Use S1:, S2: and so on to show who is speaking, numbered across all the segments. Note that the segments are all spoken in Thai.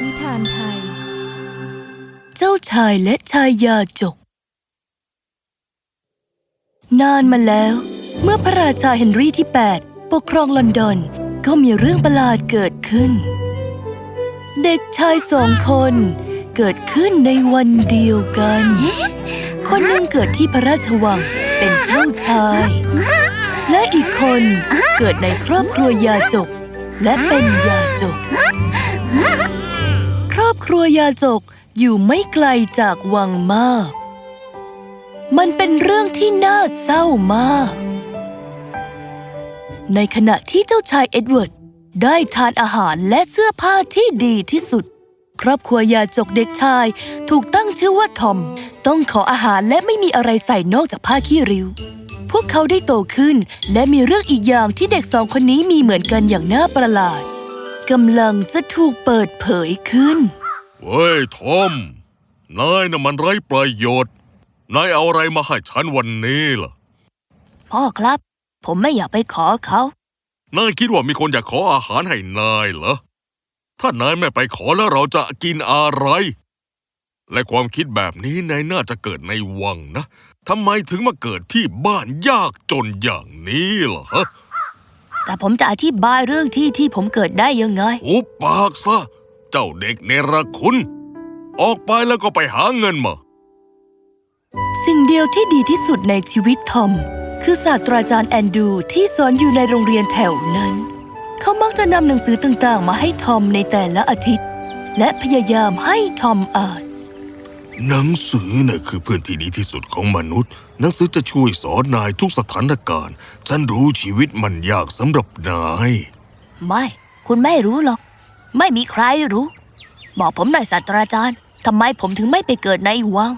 S1: นิทานไทย
S2: เจ้าชายและชายยาจก นานมาแล้ว เมื่อพระราชาเฮนรี่ที่ 8 ปกครองลอนดอน ก็มีเรื่องประหลาดเกิดขึ้น เด็กชายสองคนเกิดขึ้นในวันเดียวกัน คนหนึ่งเกิดที่พระราชวังเป็นเจ้าชาย และอีกคนเกิดในครอบครัวยาจก และเป็นยาจก ครอบครัวยาจกอยู่ไม่ไกลจากวังมาก มันเป็นเรื่องที่น่าเศร้ามาก ในขณะที่เจ้าชายเอ็ดเวิร์ดได้ทานอาหารและเสื้อผ้าที่ดีที่สุด ครอบครัวยาจกเด็กชายถูกตั้งชื่อว่าทอม ต้องขออาหารและไม่มีอะไรใส่นอกจากผ้าขี้ริ้ว พวกเขาได้โตขึ้น และมีเรื่องอีกอย่างที่เด็กสองคนนี้มีเหมือนกันอย่างน่าประหลาดกำลังจะถูกเปิดเผยขึ้น
S3: เฮ้ย ทอม นายน่ะมันไร้ประโยชน์ นายเอาอะไรมาให้ฉันวันนี้ล่ะ
S2: พ่อครับ ผมไม่อยากไปขอเขา
S3: นายคิดว่ามีคนอยากขออาหารให้นายเหรอ ถ้านายไม่ไปขอแล้วเราจะกินอะไร และความคิดแบบนี้นายน่าจะเกิดในวังนะ ทำไมถึงมาเกิดที่บ้านยากจนอย่างนี้ล่ะฮะ
S2: แต่ผมจะอธิบายเรื่องที่ที่ผมเกิดได้ยังไง
S3: หุบปากซะ เจ้าเด็กเนรคุณ ออกไปแล้วก็ไปหาเงินมา
S2: สิ่งเดียวที่ดีที่สุดในชีวิตทอม คือศาสตราจารย์แอนดูที่สอนอยู่ในโรงเรียนแถวนั้น เขามักจะนำหนังสือต่างๆ มาให้ทอมในแต่ละอาทิตย์ และพยายามให้ทอมอ่าน
S3: หนังสือน่ะคือเพื่อนที่ดีที่สุดของมนุษย์ หนังสือจะช่วยสอนนายทุกสถานการณ์ ฉันรู้ชีวิตมันยากสำหรับนาย
S2: ไม่ คุณไม่รู้หรอก ไม่มีใครรู้ บอกผมหน่อยศาสตราจารย์ทำไมผมถึงไม่ไปเกิดในวัง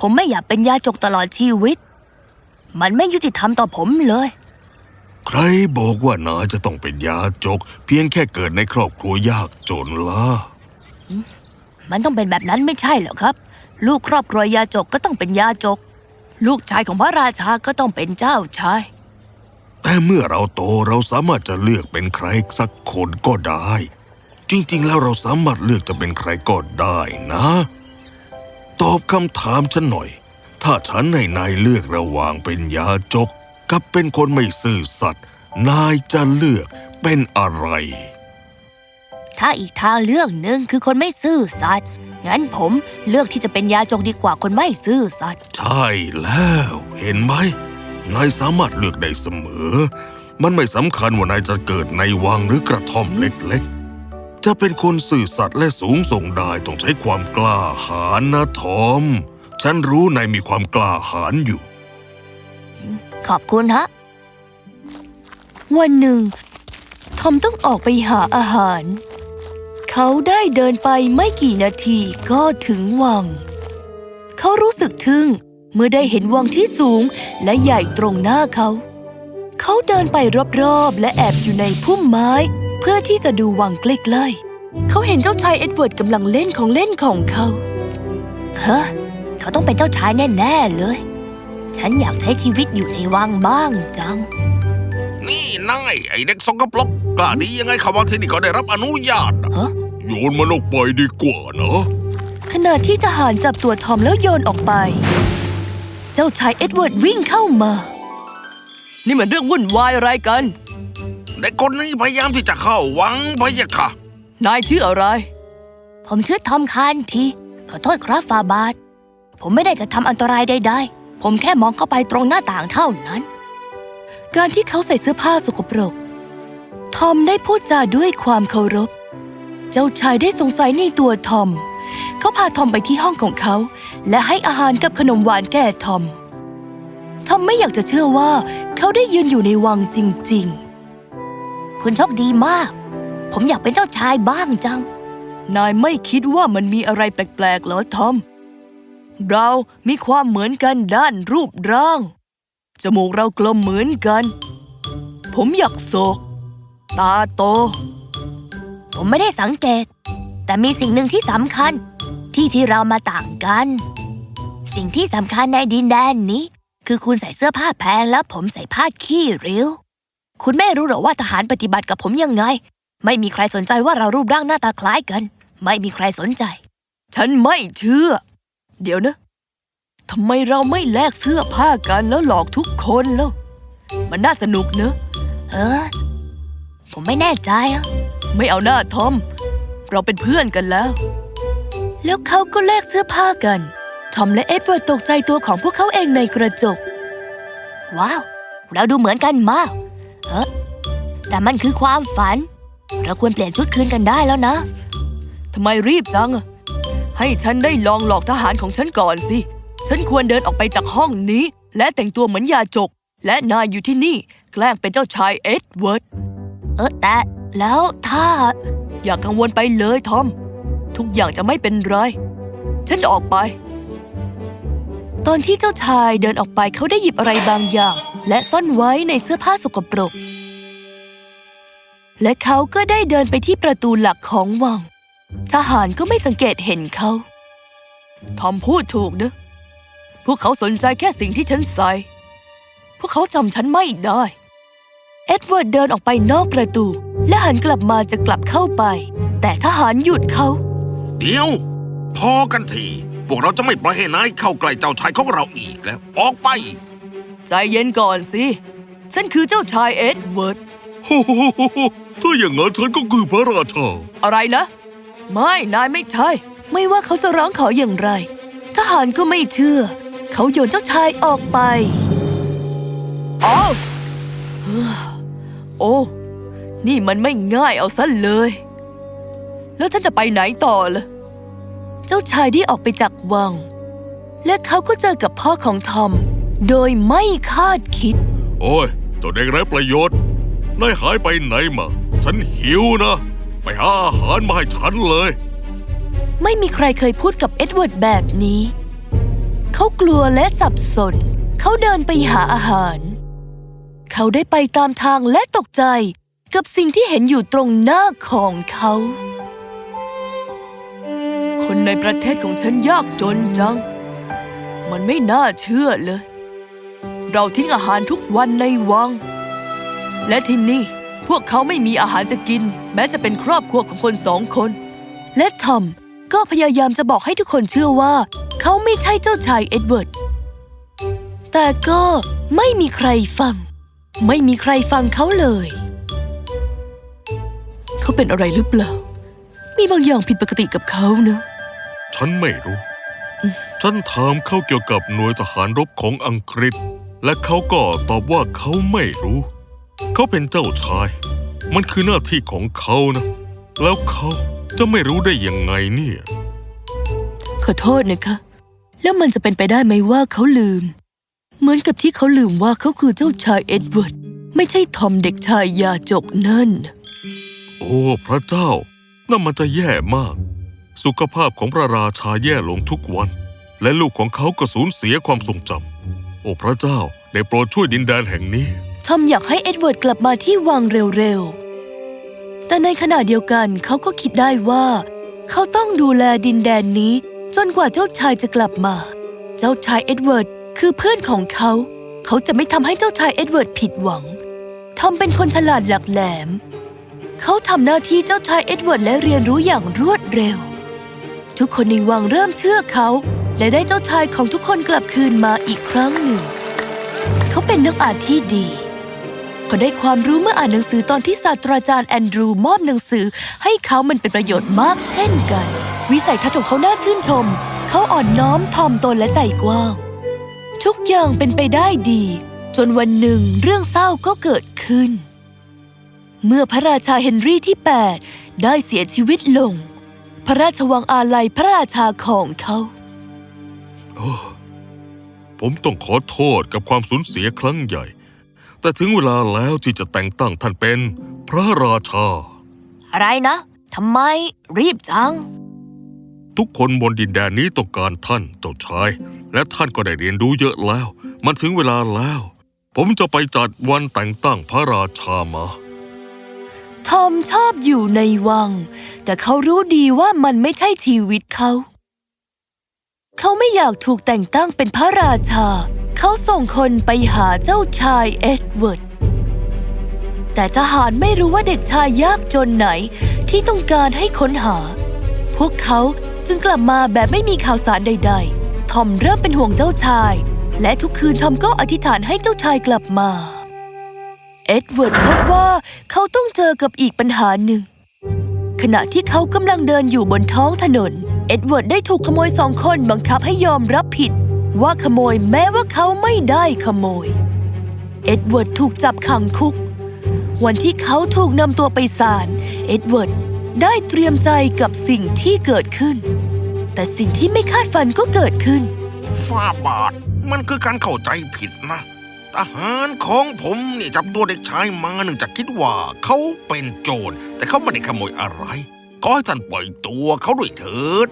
S2: ผมไม่อยากเป็นยาจกตลอดชีวิต มันไม่ยุติธรรมต่อผมเลย
S3: ใครบอกว่านายจะต้องเป็นยาจก เพียงแค่เกิดในครอบครัวยากจนล่ะ
S2: มันต้องเป็นแบบนั้นไม่ใช่เหรอครับ ลูกครอบครัวยาจกก็ต้องเป็นยาจก ลูกชายของพระราชาก็ต้องเป็นเจ้าชาย
S3: แต่เมื่อเราโตเราสามารถจะเลือกเป็นใครสักคนก็ได้ จริงๆ แล้วเราสามารถเลือกจะเป็นใครก็ได้นะ ตอบคำถามฉันหน่อย ถ้าฉันให้นายเลือกระหว่างเป็นยาจก กับเป็นคนไม่ซื่อสัตย์นายจะเลือกเป็นอะไร
S2: ถ้าอีกทางเลือกหนึ่งคือคนไม่ซื่อสัตย์ งั้นผมเลือกที่จะเป็นยาจกดีกว่าคนไม่ซื่อสัตย์
S3: ใช่แล้ว เห็นไหมนายสามารถเลือกได้เสมอ มันไม่สำคัญว่านายจะเกิดในวังหรือกระท่อมเล็กๆ จะเป็นคนสื่อสัตย์และสูงส่งได้ต้องใช้ความกล้าหาญนะทอม ฉันรู้นายมีความกล้าหาญอยู่
S2: ขอบคุณฮะ วันหนึ่ง ทอมต้องออกไปหาอาหาร เขาได้เดินไปไม่กี่นาทีก็ถึงวัง เขารู้สึกทึ่งเมื่อได้เห็นวังที่สูงและใหญ่ตรงหน้าเขา เขาเดินไปรอบๆ และแอบอยู่ในพุ่มไม้ เพื่อที่จะดูวังใกล้ๆ เขาเห็นเจ้าชายเอ็ดเวิร์ดกำลังเล่นของเล่นของเขาเฮ้เขาต้องเป็นเจ้าชายแน่ๆเลย ฉันอยากใช้ชีวิตอยู่ในวังบ้างจัง
S3: นี่นายไอเด็กสกปรกกล้าดียังไงเข้ามาที่นี่ก็ได้รับอนุญาต
S2: ฮะ
S3: โยนมันออกไปดีกว่านะ
S2: ขณะที่ทหารจับตัวทอมแล้วโยนออกไป เจ้าชายเอ็ดเวิร์ดวิ่งเข้ามา นี่มันเรื่องวุ่นวายอะไรกัน
S3: เด็กคนนี้พยายามที่จะเข้าวังพะยะค่ะ
S2: นายชื่ออะไร ผมชื่อทอมคานทีขอโทษครับฟาบาทผมไม่ได้จะทำอันตรายใดๆ ผมแค่มองเข้าไปตรงหน้าต่างเท่านั้น การที่เขาใส่เสื้อผ้าสกปรก ทอมได้พูดจาด้วยความเคารพ เจ้าชายได้สงสัยในตัวทอม เขาพาทอมไปที่ห้องของเขา และให้อาหารกับขนมหวานแก่ทอม ทอมไม่อยากจะเชื่อว่า เขาได้ยืนอยู่ในวังจริง ๆ คุณโชคดีมาก ผมอยากเป็นเจ้าชายบ้างจัง นายไม่คิดว่ามันมีอะไรแปลกๆเหรอทอม เรามีความเหมือนกันด้านรูปร่าง จมูกเรากลมเหมือนกัน ผมอยากโศก ตาโต ผมไม่ได้สังเกต แต่มีสิ่งหนึ่งที่สำคัญ ที่ที่เรามาต่างกัน สิ่งที่สำคัญในดินแดนนี้ คือคุณใส่เสื้อผ้าแพงแล้วผมใส่ผ้าขี้ริ้ว คุณไม่รู้หรอว่าทหารปฏิบัติกับผมยังไง ไม่มีใครสนใจว่าเรารูปร่างหน้าตาคล้ายกัน ไม่มีใครสนใจ
S4: ฉันไม่เชื่อ เดี๋ยวนะทำไมเราไม่แลกเสื้อผ้ากันแล้วหลอกทุกคนแล้ว มันน่าสนุกเนอะ
S2: เออผมไม่แน่ใจอะ
S4: ไม่เอาหน้าทอม เราเป็นเพื่อนกันแล้ว
S2: แล้วเขาก็แลกเสื้อผ้ากัน ทอมและเอ็ดเวิร์ดตกใจตัวของพวกเขาเองในกระจก ว้าว เราดูเหมือนกันมากเออแต่มันคือความฝัน เราควรเปลี่ยนชุดคืนกันได้แล้วนะ
S4: ทำไมรีบจังอะให้ฉันได้ลองหลอกทหารของฉันก่อนสิ ฉันควรเดินออกไปจากห้องนี้ และแต่งตัวเหมือนยาจก และนายอยู่ที่นี่ แกล้งเป็นเจ้าชายเอ็ดเวิร์ด
S2: เออแต่ แล้วถ้า
S4: อย่ากังวลไปเลยทอม ทุกอย่างจะไม่เป็นไร ฉันจะออกไป
S2: ตอนที่เจ้าชายเดินออกไปเขาได้หยิบอะไรบางอย่าง และซ่อนไว้ในเสื้อผ้าสกปรก และเขาก็ได้เดินไปที่ประตูหลักของวัง ทหารก็ไม่สังเกตเห็นเขา
S4: ทอมพูดถูกนะ พวกเขาสนใจแค่สิ่งที่ฉันใส่ พวกเขาจำฉันไม่ได้
S2: เอ็ดเวิร์ดเดินออกไปนอกประตู และหันกลับมาจะกลับเข้าไป แต่ทหารหยุดเขา
S3: เดี๋ยว พอกันที พวกเราจะไม่ปล่อยให้นายเข้าใกล้เจ้าชายของเราอีกแล้ว ออกไป
S4: ใจเย็นก่อนสิ ฉันคือเจ้าชายเอ็ดเวิร์ด
S3: โอ้โหถ้าอย่างนั้นฉันก็คือพระราชา
S4: อะไรนะ ไม่ นายไม่ใช่
S2: ไม่ว่าเขาจะร้องขออย่างไร ทหารก็ไม่เชื่อ เขาโยนเจ้าชายออกไป
S4: อ้าวเฮ้อโอ้ นี่มันไม่ง่ายเอาซะเลย แล้วฉันจะไปไหนต่อล่ะ
S2: เจ้าชายได้ออกไปจากวัง และเขาก็เจอกับพ่อของทอม โดยไม่คาดคิด
S3: โอ้ย ตัวเด็กไร้ประโยชน์ นายหายไปไหนมา ฉันหิวนะ ไปหาอาหารมาให้ฉันเลย
S2: ไม่มีใครเคยพูดกับเอ็ดเวิร์ดแบบนี้ เขากลัวและสับสน เขาเดินไปหาอาหาร เขาได้ไปตามทางและตกใจ กับสิ่งที่เห็นอยู่ตรงหน้าของเขา
S4: คนในประเทศของฉันยากจนจัง มันไม่น่าเชื่อเลย เราทิ้งอาหารทุกวันในวัง และที่นี่พวกเขาไม่มีอาหารจะกิน แม้จะเป็นครอบครัวของคนสองคน
S2: และทอมก็พยายามจะบอกให้ทุกคนเชื่อว่า เขาไม่ใช่เจ้าชายเอ็ดเวิร์ด แต่ก็ไม่มีใครฟัง ไม่มีใครฟังเขาเลย เขาเป็นอะไรหรือเปล่า มีบางอย่างผิดปกติกับเขาเนอะ
S3: ฉันไม่รู้ ฉันถามเขาเกี่ยวกับหน่วยทหารรบของอังกฤษ และเขาก็ตอบว่าเขาไม่รู้ เขาเป็นเจ้าชาย มันคือหน้าที่ของเขานะ แล้วเขาจะไม่รู้ได้ยังไงเนี่ย
S2: ขอโทษนะคะ แล้วมันจะเป็นไปได้ไหมว่าเขาลืม เหมือนกับที่เขาลืมว่าเขาคือเจ้าชายเอ็ดเวิร์ด ไม่ใช่ทอมเด็กชายยาจกนั่น
S3: โอ้ พระเจ้า นั่นมันจะแย่มาก สุขภาพของพระราชาแย่ลงทุกวัน และลูกของเขาก็สูญเสียความทรงจำโอ้ พระเจ้าได้โปรดช่วยดินแดนแห่งนี้
S2: ทอมอยากให้เอ็ดเวิร์ดกลับมาที่วังเร็วๆ แต่ในขณะเดียวกันเขาก็คิดได้ว่า เขาต้องดูแลดินแดนนี้ จนกว่าเจ้าชายจะกลับมา เจ้าชายเอ็ดเวิร์ดคือเพื่อนของเขา เขาจะไม่ทำให้เจ้าชายเอ็ดเวิร์ดผิดหวังทอมเป็นคนฉลาดหลักแหลม เขาทำหน้าที่เจ้าชายเอ็ดเวิร์ดและเรียนรู้อย่างรวดเร็ว ทุกคนในวังเริ่มเชื่อเขา และได้เจ้าชายของทุกคนกลับคืนมาอีกครั้งหนึ่ง เขาเป็นนักอ่านที่ดีเขาได้ความรู้เมื่ออ่านหนังสือตอนที่ศาสตราจารย์แอนดรูมอบหนังสือ ให้เขามันเป็นประโยชน์มากเช่นกัน วิสัยทัศน์ของเขาน่าชื่นชม เขาอ่อนน้อมถ่อมตนและใจกว้างทุกอย่างเป็นไปได้ดี จนวันหนึ่งเรื่องเศร้าก็เกิดขึ้น เมื่อพระราชาเฮนรี่ที่ 8 ได้เสียชีวิตลง พระราชวังอาลัยพระราชาของเขา
S3: ผมต้องขอโทษกับความสูญเสียครั้งใหญ่ แต่ถึงเวลาแล้วที่จะแต่งตั้งท่านเป็นพระราชา
S2: อะไรนะทำไมรีบจัง
S3: ทุกคนบนดินแดนนี้ต้องการท่านเจ้าชาย และท่านก็ได้เรียนรู้เยอะแล้ว มันถึงเวลาแล้ว ผมจะไปจัดวันแต่งตั้งพระราชามา
S2: ทอมชอบอยู่ในวัง แต่เขารู้ดีว่ามันไม่ใช่ชีวิตเขา เขาไม่อยากถูกแต่งตั้งเป็นพระราชา เขาส่งคนไปหาเจ้าชายเอ็ดเวิร์ด แต่ทหารไม่รู้ว่าเด็กชายยากจนไหนที่ต้องการให้ค้นหา พวกเขาจึงกลับมาแบบไม่มีข่าวสารใด ๆ ทอมเริ่มเป็นห่วงเจ้าชาย และทุกคืนทอมก็อธิษฐานให้เจ้าชายกลับมา เอ็ดเวิร์ดพบว่าเขาต้องเจอกับอีกปัญหาหนึ่ง ขณะที่เขากำลังเดินอยู่บนท้องถนน เอ็ดเวิร์ดได้ถูกขโมยสองคนบังคับให้ยอมรับผิด ว่าขโมยแม้ว่าเขาไม่ได้ขโมย เอ็ดเวิร์ดถูกจับขังคุก วันที่เขาถูกนำตัวไปศาลเอ็ดเวิร์ดได้เตรียมใจกับสิ่งที่เกิดขึ้น แต่สิ่งที่ไม่คาดฝันก็เกิดขึ้น
S3: ฝ่าบาท มันคือการเข้าใจผิดนะ ทหารของผมนี่จับตัวเด็กชายมาเนื่องจากคิดว่าเขาเป็นโจร แต่เขาไม่ได้ขโมยอะไรก็ให้ท่านปล่อยตัวเขาด้วยเถิด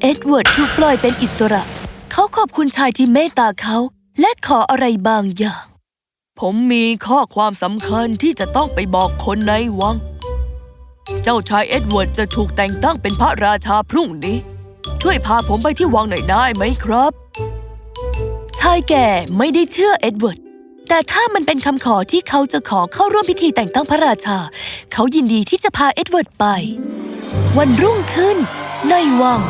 S2: เอ็ดเวิร์ดถูกปล่อยเป็นอิสระ เขาขอบคุณชายที่เมตตาเขา และขออะไรบางอย่าง
S4: ผมมีข้อความสำคัญที่จะต้องไปบอกคนในวัง เจ้าชายเอ็ดเวิร์ดจะถูกแต่งตั้งเป็นพระราชาพรุ่งนี้ ช่วยพาผมไปที่วังหน่อยได้ไหมครับ
S2: ชายแก่ไม่ได้เชื่อเอ็ดเวิร์ด แต่ถ้ามันเป็นคำขอที่เขาจะขอเข้าร่วมพิธีแต่งตั้งพระราชา เขายินดีที่จะพาเอ็ดเวิร์ดไป วันรุ่งขึ้น ในวัง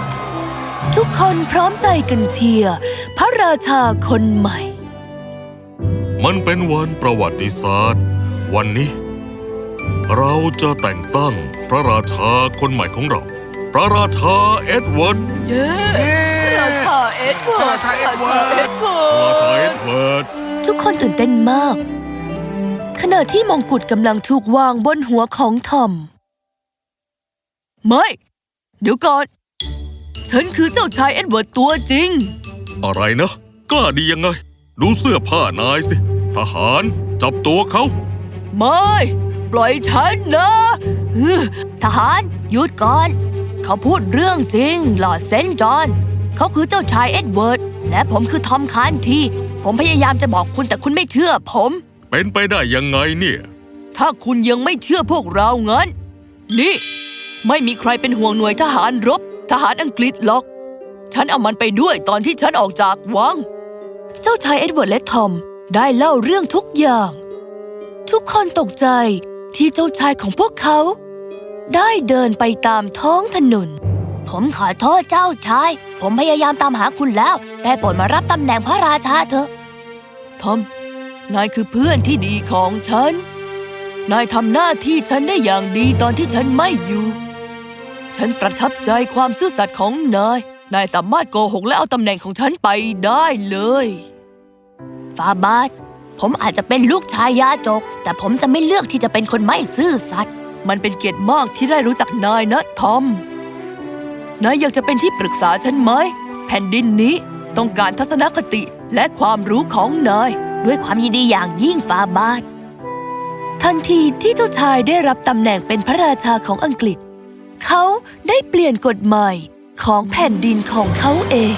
S2: ทุกคนพร้อมใจกันเชียร์พระราชาคนใหม่
S3: มันเป็นวันประวัติศาสตร์ วันนี้ เราจะแต่งตั้งพระราชาคนใหม่ของเรา พระราชาเอ็ดเวิร์ด
S4: เย้ ราชาเอ็ดเวิร์ด
S3: ราชาเอ็ดเวิร์ด
S4: ราชาเอ็ดเวิ
S3: ร์ดราชาเอ็ดเวิร์ด
S2: ทุกคนตื่นเต้นมาก ขณะที่มงกุฎกำลังถูกวางบนหัวของทอม
S4: ไม่ เดี๋ยวก่อน ฉันคือเจ้าชายเอ็ดเวิร์ดตัวจริง
S3: อะไรนะ กล้าดียังไง ดูเสื้อผ้านายสิ ทหารจับตัวเขา
S4: ไม่ ปล่อยฉันนะ
S2: ทหารหยุดก่อน เขาพูดเรื่องจริง หลอดเซนจอน เขาคือเจ้าชายเอ็ดเวิร์ด และผมคือทอมคานที ผมพยายามจะบอกคุณแต่คุณไม่เชื่อผม
S3: เป็นไปได้ยังไงเนี่ย
S4: ถ้าคุณยังไม่เชื่อพวกเรางั้น นี่ ไม่มีใครเป็นห่วงหน่วยทหารรบ ทหารอังกฤษหรอก ฉันเอามันไปด้วยตอนที่ฉันออกจากวัง
S2: เจ้าชายเอ็ดเวิร์ดและทอมได้เล่าเรื่องทุกอย่าง ทุกคนตกใจที่เจ้าชายของพวกเขา ได้เดินไปตามท้องถนน ผมขอโทษเจ้าชาย ผมพยายามตามหาคุณแล้ว ได้โปรดมารับตำแหน่งพระราชาเถอะ
S4: ทอม นายคือเพื่อนที่ดีของฉัน นายทำหน้าที่ฉันได้อย่างดีตอนที่ฉันไม่อยู่ ฉันประทับใจความซื่อสัตย์ของนาย นายสามารถโกหกและเอาตำแหน่งของฉันไปได้เลย
S2: ฟาบาทผมอาจจะเป็นลูกชายยาจก แต่ผมจะไม่เลือกที่จะเป็นคนไม่ซื่อสัตย์
S4: มันเป็นเกียรติมากที่ได้รู้จักนายนะทอม นายอยากจะเป็นที่ปรึกษาฉันไหม แผ่นดินนี้ต้องการทัศนคติและความรู้ของนาย
S2: ด้วยความยินดีอย่างยิ่งฟาบาททันทีที่เจ้าชายได้รับตำแหน่งเป็นพระราชาของอังกฤษ เขาได้เปลี่ยนกฎใหม่ของแผ่นดินของเขาเอง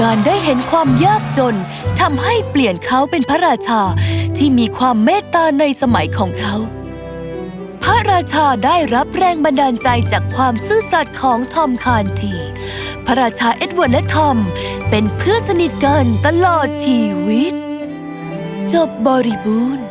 S2: การได้เห็นความยากจนทำให้เปลี่ยนเขาเป็นพระราชาที่มีความเมตตาในสมัยของเขา พระราชาได้รับแรงบันดาลใจจากความซื่อสัตย์ของทอม แคนตี้ พระราชาเอ็ดเวิร์ดและทอม เป็นเพื่อนสนิทกันตลอดชีวิต จบบริบูรณ์